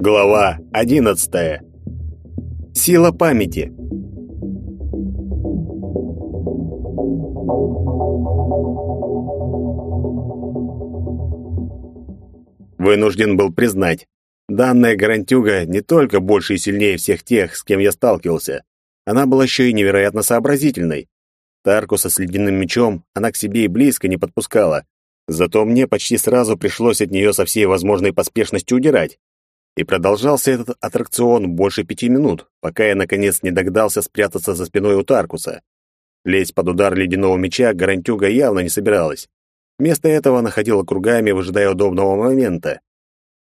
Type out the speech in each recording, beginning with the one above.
Глава одиннадцатая. Сила памяти. Вынужден был признать, данная гарантюга не только больше и сильнее всех тех, с кем я сталкивался, она была еще и невероятно сообразительной. Таркуса с ледяным мечом она к себе и близко не подпускала, зато мне почти сразу пришлось от нее со всей возможной поспешностью удирать. И продолжался этот аттракцион больше пяти минут, пока я, наконец, не догадался спрятаться за спиной у Таркуса. Лезть под удар ледяного меча гарантюга явно не собиралась. Вместо этого она ходила кругами, выжидая удобного момента.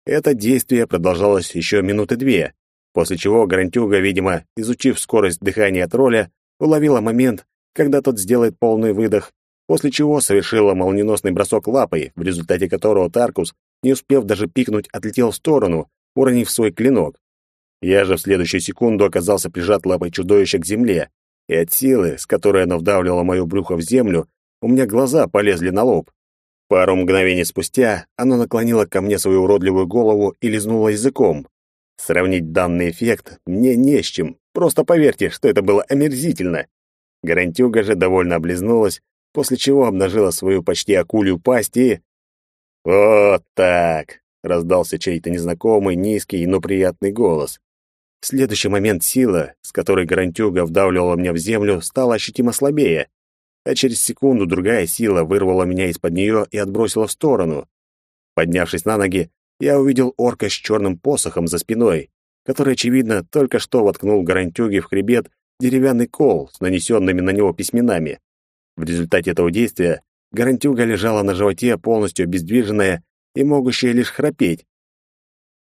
Это действие продолжалось еще минуты две, после чего Гарантюга, видимо, изучив скорость дыхания тролля, уловила момент, когда тот сделает полный выдох, после чего совершила молниеносный бросок лапой, в результате которого Таркус, не успев даже пикнуть, отлетел в сторону, уронив свой клинок. Я же в следующую секунду оказался прижат лапой чудовища к земле, и от силы, с которой оно вдавливало мое брюхо в землю, у меня глаза полезли на лоб. Пару мгновений спустя оно наклонило ко мне свою уродливую голову и лизнуло языком. Сравнить данный эффект мне не с чем. Просто поверьте, что это было омерзительно. Гарантюга же довольно облизнулась, после чего обнажила свою почти акулью пасть и... «Вот так!» — раздался чей-то незнакомый, низкий, но приятный голос. В следующий момент сила, с которой Гарантюга вдавливала меня в землю, стала ощутимо слабее а через секунду другая сила вырвала меня из-под нее и отбросила в сторону. Поднявшись на ноги, я увидел орка с черным посохом за спиной, который, очевидно, только что воткнул гарантюге в хребет деревянный кол с нанесенными на него письменами. В результате этого действия гарантюга лежала на животе, полностью обездвиженная и могущая лишь храпеть.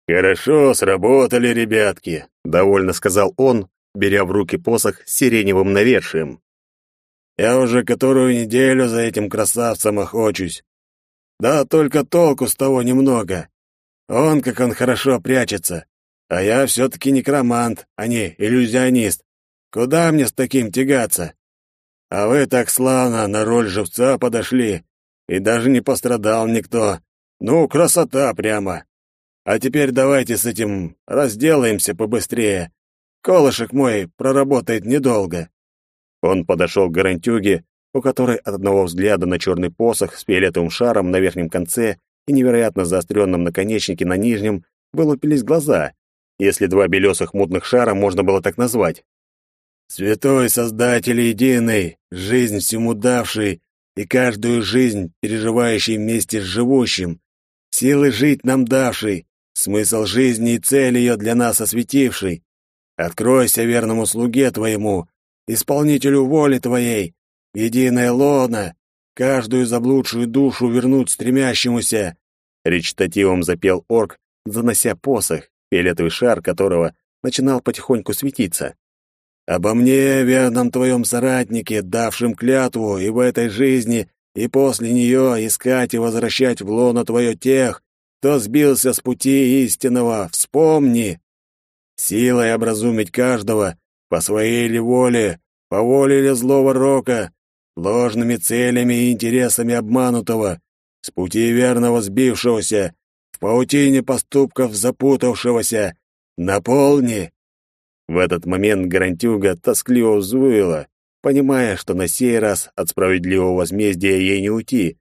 «Хорошо сработали, ребятки», — довольно сказал он, беря в руки посох с сиреневым навершием. Я уже которую неделю за этим красавцем охочусь. Да только толку с того немного. Он, как он хорошо прячется. А я все-таки некромант, а не иллюзионист. Куда мне с таким тягаться? А вы так славно на роль живца подошли, и даже не пострадал никто. Ну, красота прямо. А теперь давайте с этим разделаемся побыстрее. Колышек мой проработает недолго. Он подошел к гарантюге, у которой от одного взгляда на черный посох с фиолетовым шаром на верхнем конце и невероятно заостренном наконечнике на нижнем вылупились глаза, если два белесых мутных шара можно было так назвать. «Святой Создатель Единый, жизнь всему давший и каждую жизнь, переживающий вместе с живущим, силы жить нам давший, смысл жизни и цель ее для нас осветивший, откройся верному слуге Твоему, исполнителю воли твоей, единая лона, каждую заблудшую душу вернуть стремящемуся!» Речитативом запел орк, занося посох, фиолетовый шар которого начинал потихоньку светиться. «Обо мне, верном твоем соратнике, давшим клятву и в этой жизни, и после нее искать и возвращать в лоно твое тех, кто сбился с пути истинного, вспомни! Силой образумить каждого, по своей ли воле, по воле ли злого рока, ложными целями и интересами обманутого, с пути верного сбившегося, в паутине поступков запутавшегося, наполни!» В этот момент Гарантюга тоскливо взвыла, понимая, что на сей раз от справедливого возмездия ей не уйти.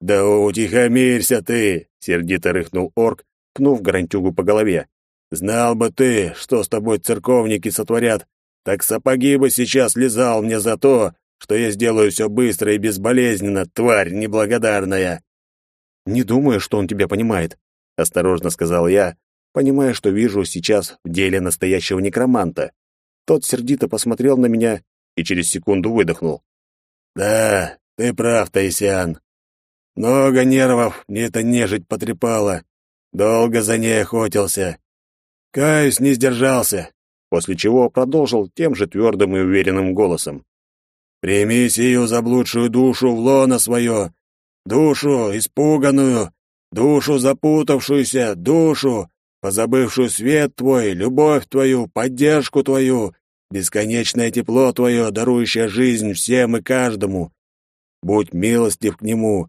«Да утихомирься ты!» — сердито рыхнул орк, пнув Гарантюгу по голове. «Знал бы ты, что с тобой церковники сотворят, так сапоги бы сейчас лизал мне за то, что я сделаю все быстро и безболезненно, тварь неблагодарная. Не думаю, что он тебя понимает, осторожно сказал я, понимая, что вижу сейчас в деле настоящего некроманта. Тот сердито посмотрел на меня и через секунду выдохнул. Да, ты прав, Таисиан. Много нервов мне эта нежить потрепала. Долго за ней охотился. Каюсь, не сдержался после чего продолжил тем же твердым и уверенным голосом. «Прими сию заблудшую душу в лоно свое, душу испуганную, душу запутавшуюся, душу, позабывшую свет твой, любовь твою, поддержку твою, бесконечное тепло твое, дарующее жизнь всем и каждому. Будь милостив к нему,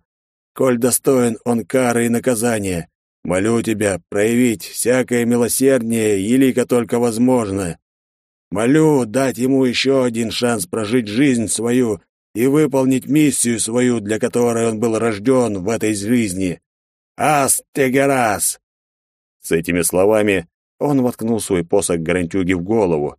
коль достоин он кары и наказания. Молю тебя проявить всякое милосердие, елико только возможно. Молю дать ему еще один шанс прожить жизнь свою и выполнить миссию свою, для которой он был рожден в этой жизни. Астегерас!» С этими словами он воткнул свой посох Гарантюги в голову.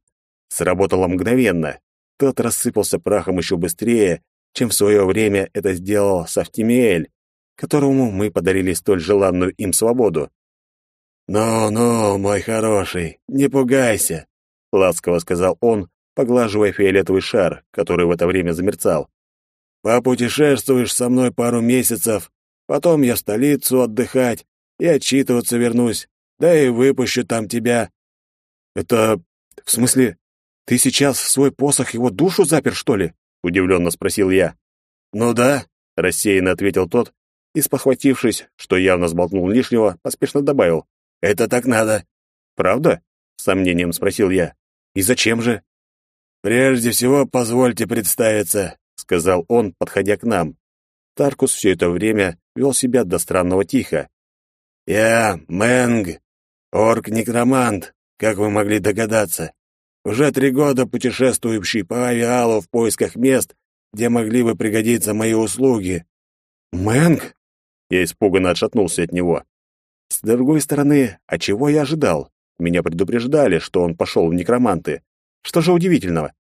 Сработало мгновенно. Тот рассыпался прахом еще быстрее, чем в свое время это сделал Сафтимиэль, которому мы подарили столь желанную им свободу. «Ну-ну, мой хороший, не пугайся», — ласково сказал он, поглаживая фиолетовый шар, который в это время замерцал. «Попутешествуешь со мной пару месяцев, потом я в столицу отдыхать и отчитываться вернусь, да и выпущу там тебя». «Это... в смысле, ты сейчас в свой посох его душу запер, что ли?» — удивленно спросил я. «Ну да», — рассеянно ответил тот, и, спохватившись, что явно сболтнул лишнего, поспешно добавил. «Это так надо». «Правда?» — с сомнением спросил я. «И зачем же?» «Прежде всего, позвольте представиться», — сказал он, подходя к нам. Таркус все это время вел себя до странного тихо. «Я Мэнг, орк-некромант, как вы могли догадаться. Уже три года путешествующий по авиалу в поисках мест, где могли бы пригодиться мои услуги». «Мэнг?» Я испуганно отшатнулся от него. С другой стороны, а чего я ожидал? Меня предупреждали, что он пошел в некроманты. Что же удивительного?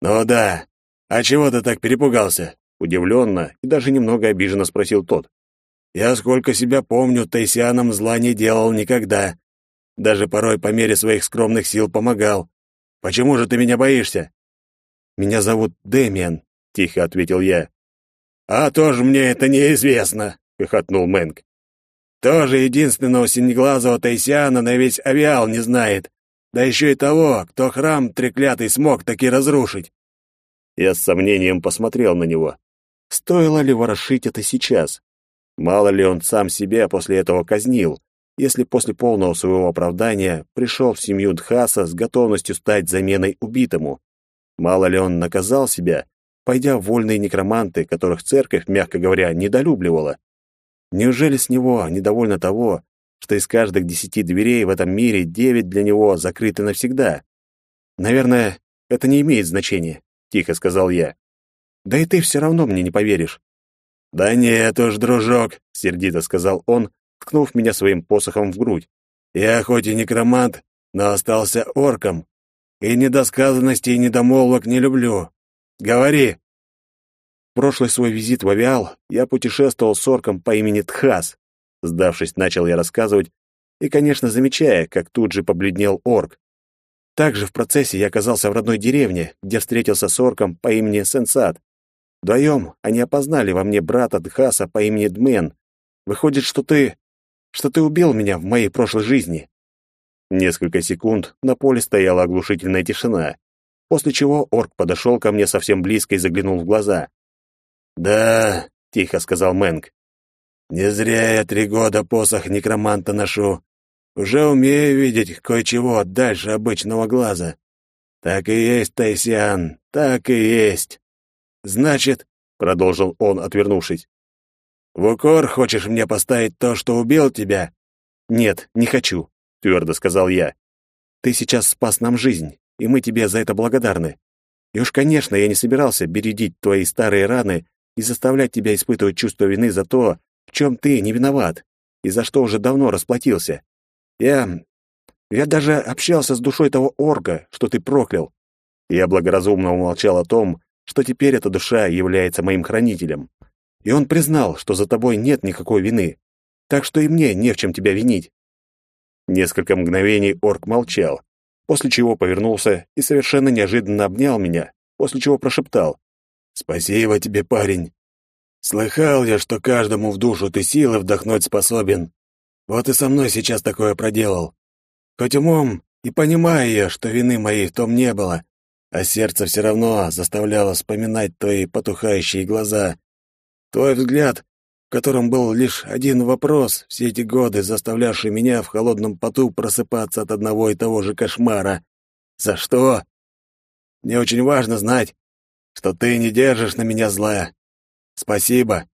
«Ну да. А чего ты так перепугался?» Удивленно и даже немного обиженно спросил тот. «Я, сколько себя помню, Тайсианам зла не делал никогда. Даже порой по мере своих скромных сил помогал. Почему же ты меня боишься?» «Меня зовут Дэмиан», — тихо ответил я. «А тоже мне это неизвестно», — хохотнул Мэнк. «Тоже единственного синеглазого Тайсиана на весь авиал не знает. Да еще и того, кто храм треклятый смог таки разрушить». Я с сомнением посмотрел на него. Стоило ли ворошить это сейчас? Мало ли он сам себя после этого казнил, если после полного своего оправдания пришел в семью Дхаса с готовностью стать заменой убитому. Мало ли он наказал себя, пойдя в вольные некроманты, которых церковь, мягко говоря, недолюбливала. Неужели с него недовольно того, что из каждых десяти дверей в этом мире девять для него закрыты навсегда? Наверное, это не имеет значения, тихо сказал я. Да и ты все равно мне не поверишь. Да нет уж, дружок, сердито сказал он, ткнув меня своим посохом в грудь. Я хоть и некромант, но остался орком, и недосказанности и недомолвок не люблю. Говори. прошлый свой визит в Авиал я путешествовал с орком по имени Тхас. Сдавшись, начал я рассказывать, и, конечно, замечая, как тут же побледнел орк. Также в процессе я оказался в родной деревне, где встретился с орком по имени Сенсат. Вдвоем они опознали во мне брата Дхаса по имени Дмен. Выходит, что ты... что ты убил меня в моей прошлой жизни. Несколько секунд на поле стояла оглушительная тишина после чего орк подошел ко мне совсем близко и заглянул в глаза. «Да», — тихо сказал Мэнк, — «не зря я три года посох некроманта ношу. Уже умею видеть кое-чего дальше обычного глаза. Так и есть, Тайсиан, так и есть. Значит, — продолжил он, отвернувшись, — в укор хочешь мне поставить то, что убил тебя?» «Нет, не хочу», — твердо сказал я. «Ты сейчас спас нам жизнь и мы тебе за это благодарны. И уж, конечно, я не собирался бередить твои старые раны и заставлять тебя испытывать чувство вины за то, в чем ты не виноват, и за что уже давно расплатился. Я... я даже общался с душой того орга, что ты проклял. Я благоразумно умолчал о том, что теперь эта душа является моим хранителем. И он признал, что за тобой нет никакой вины, так что и мне не в чем тебя винить. Несколько мгновений орк молчал, после чего повернулся и совершенно неожиданно обнял меня, после чего прошептал. «Спасибо тебе, парень. Слыхал я, что каждому в душу ты силы вдохнуть способен. Вот и со мной сейчас такое проделал. Хоть умом и понимаю я, что вины моей в том не было, а сердце все равно заставляло вспоминать твои потухающие глаза. Твой взгляд в котором был лишь один вопрос, все эти годы заставлявший меня в холодном поту просыпаться от одного и того же кошмара. За что? мне очень важно знать, что ты не держишь на меня зла. Спасибо.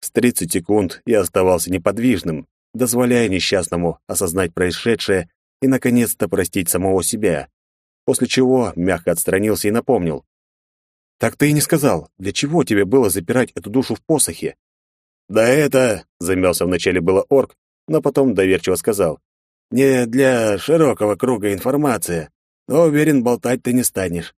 С 30 секунд я оставался неподвижным, дозволяя несчастному осознать происшедшее и наконец-то простить самого себя. После чего мягко отстранился и напомнил: "Так ты и не сказал, для чего тебе было запирать эту душу в посохе?" "Да это", замялся вначале было орк, но потом доверчиво сказал: "Не для широкого круга информации, но уверен, болтать ты не станешь.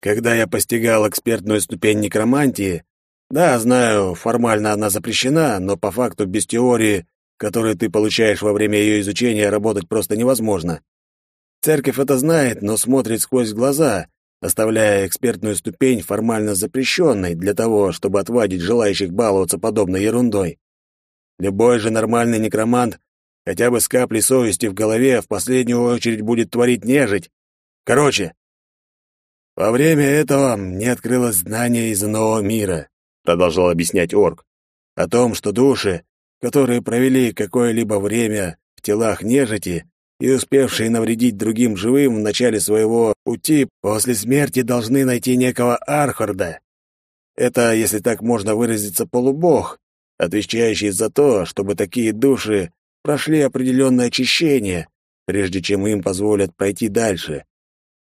Когда я постигал экспертную ступень некромантии, да, знаю, формально она запрещена, но по факту без теории, которую ты получаешь во время ее изучения, работать просто невозможно. Церковь это знает, но смотрит сквозь глаза, оставляя экспертную ступень формально запрещенной для того, чтобы отвадить желающих баловаться подобной ерундой. Любой же нормальный некромант хотя бы с каплей совести в голове в последнюю очередь будет творить нежить. Короче, во время этого мне открылось знание из иного мира, продолжал объяснять орк, о том, что души, которые провели какое-либо время в телах нежити и успевшие навредить другим живым в начале своего пути, после смерти должны найти некого Архарда. Это, если так можно выразиться, полубог, отвечающий за то, чтобы такие души прошли определенное очищение, прежде чем им позволят пройти дальше.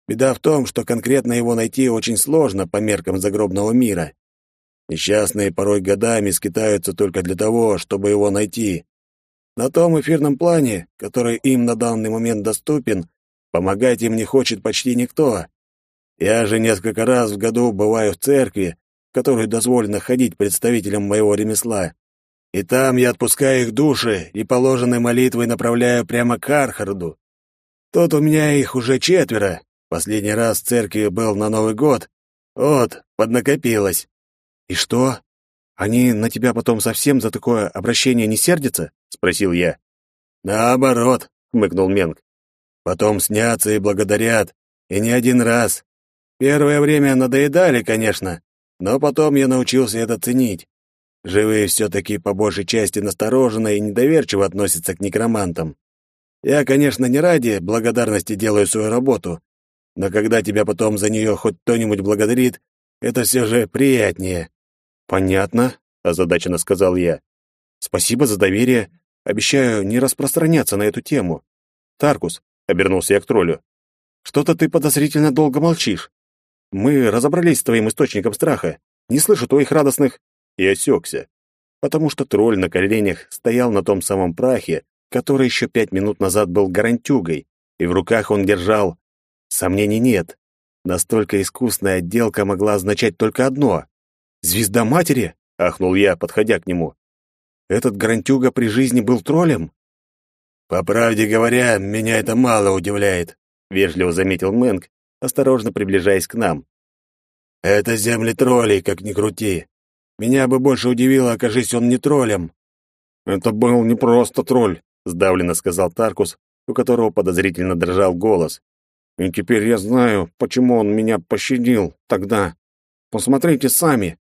Беда в том, что конкретно его найти очень сложно по меркам загробного мира. Несчастные порой годами скитаются только для того, чтобы его найти. На том эфирном плане, который им на данный момент доступен, помогать им не хочет почти никто. Я же несколько раз в году бываю в церкви, в которой дозволено ходить представителям моего ремесла. И там я отпускаю их души и положенной молитвой направляю прямо к Архарду. Тут у меня их уже четверо, Последний раз в церкви был на Новый год. Вот, поднакопилось. И что? Они на тебя потом совсем за такое обращение не сердятся? Спросил я. Наоборот, хмыкнул Менг. Потом снятся и благодарят, и не один раз. Первое время надоедали, конечно, но потом я научился это ценить. Живые все-таки по большей части настороженно и недоверчиво относятся к некромантам. Я, конечно, не ради благодарности делаю свою работу, но когда тебя потом за нее хоть кто-нибудь благодарит, это все же приятнее». «Понятно», — озадаченно сказал я. «Спасибо за доверие. Обещаю не распространяться на эту тему. Таркус», — обернулся я к троллю, — «что-то ты подозрительно долго молчишь. Мы разобрались с твоим источником страха. Не слышу твоих радостных...» И осекся, потому что тролль на коленях стоял на том самом прахе, который еще пять минут назад был гарантюгой, и в руках он держал Сомнений нет. Настолько искусная отделка могла означать только одно. «Звезда матери?» — ахнул я, подходя к нему. «Этот Грантюга при жизни был троллем?» «По правде говоря, меня это мало удивляет», — вежливо заметил Мэнк, осторожно приближаясь к нам. «Это земли троллей, как ни крути. Меня бы больше удивило, окажись он не троллем». «Это был не просто тролль», — сдавленно сказал Таркус, у которого подозрительно дрожал голос. И теперь я знаю, почему он меня пощадил тогда. Посмотрите сами.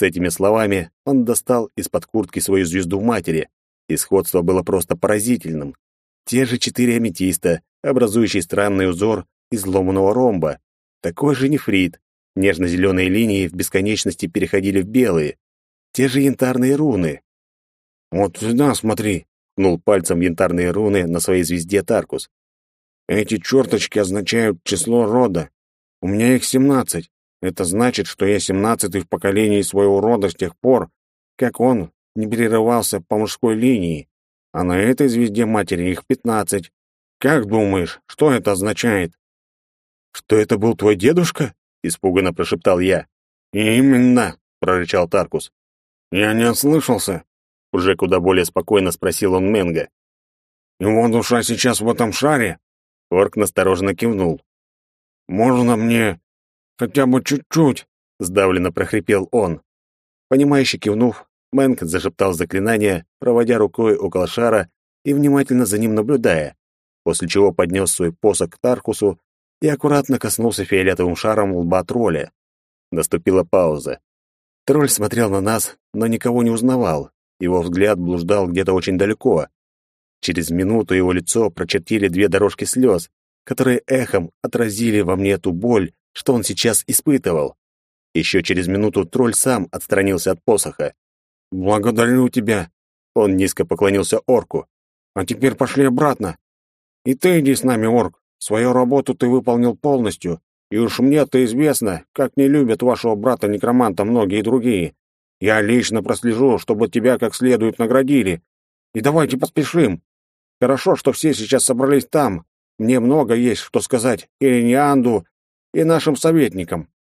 С этими словами он достал из-под куртки свою звезду матери. И сходство было просто поразительным. Те же четыре аметиста, образующие странный узор изломанного ромба. Такой же нефрит. Нежно-зеленые линии в бесконечности переходили в белые. Те же янтарные руны. «Вот сюда смотри», — ткнул пальцем янтарные руны на своей звезде Таркус. Эти черточки означают число рода. У меня их семнадцать. Это значит, что я семнадцатый в поколении своего рода с тех пор, как он не перерывался по мужской линии. А на этой звезде матери их пятнадцать. Как думаешь, что это означает? Что это был твой дедушка? испуганно прошептал я. Именно, прорычал Таркус. Я не ослышался. Уже куда более спокойно спросил он Менга. Его душа сейчас в этом шаре, Орк настороженно кивнул. «Можно мне хотя бы чуть-чуть?» — сдавленно прохрипел он. Понимающе кивнув, Мэнк зашептал заклинание, проводя рукой около шара и внимательно за ним наблюдая, после чего поднес свой посох к Таркусу и аккуратно коснулся фиолетовым шаром лба тролля. Наступила пауза. Тролль смотрел на нас, но никого не узнавал. Его взгляд блуждал где-то очень далеко, Через минуту его лицо прочертили две дорожки слез, которые эхом отразили во мне ту боль, что он сейчас испытывал. Еще через минуту тролль сам отстранился от посоха. «Благодарю тебя!» Он низко поклонился орку. «А теперь пошли обратно. И ты иди с нами, орк. Свою работу ты выполнил полностью, и уж мне-то известно, как не любят вашего брата-некроманта многие другие. Я лично прослежу, чтобы тебя как следует наградили. И давайте поспешим. Хорошо, что все сейчас собрались там. Мне много есть что сказать и Нианду, и нашим советникам.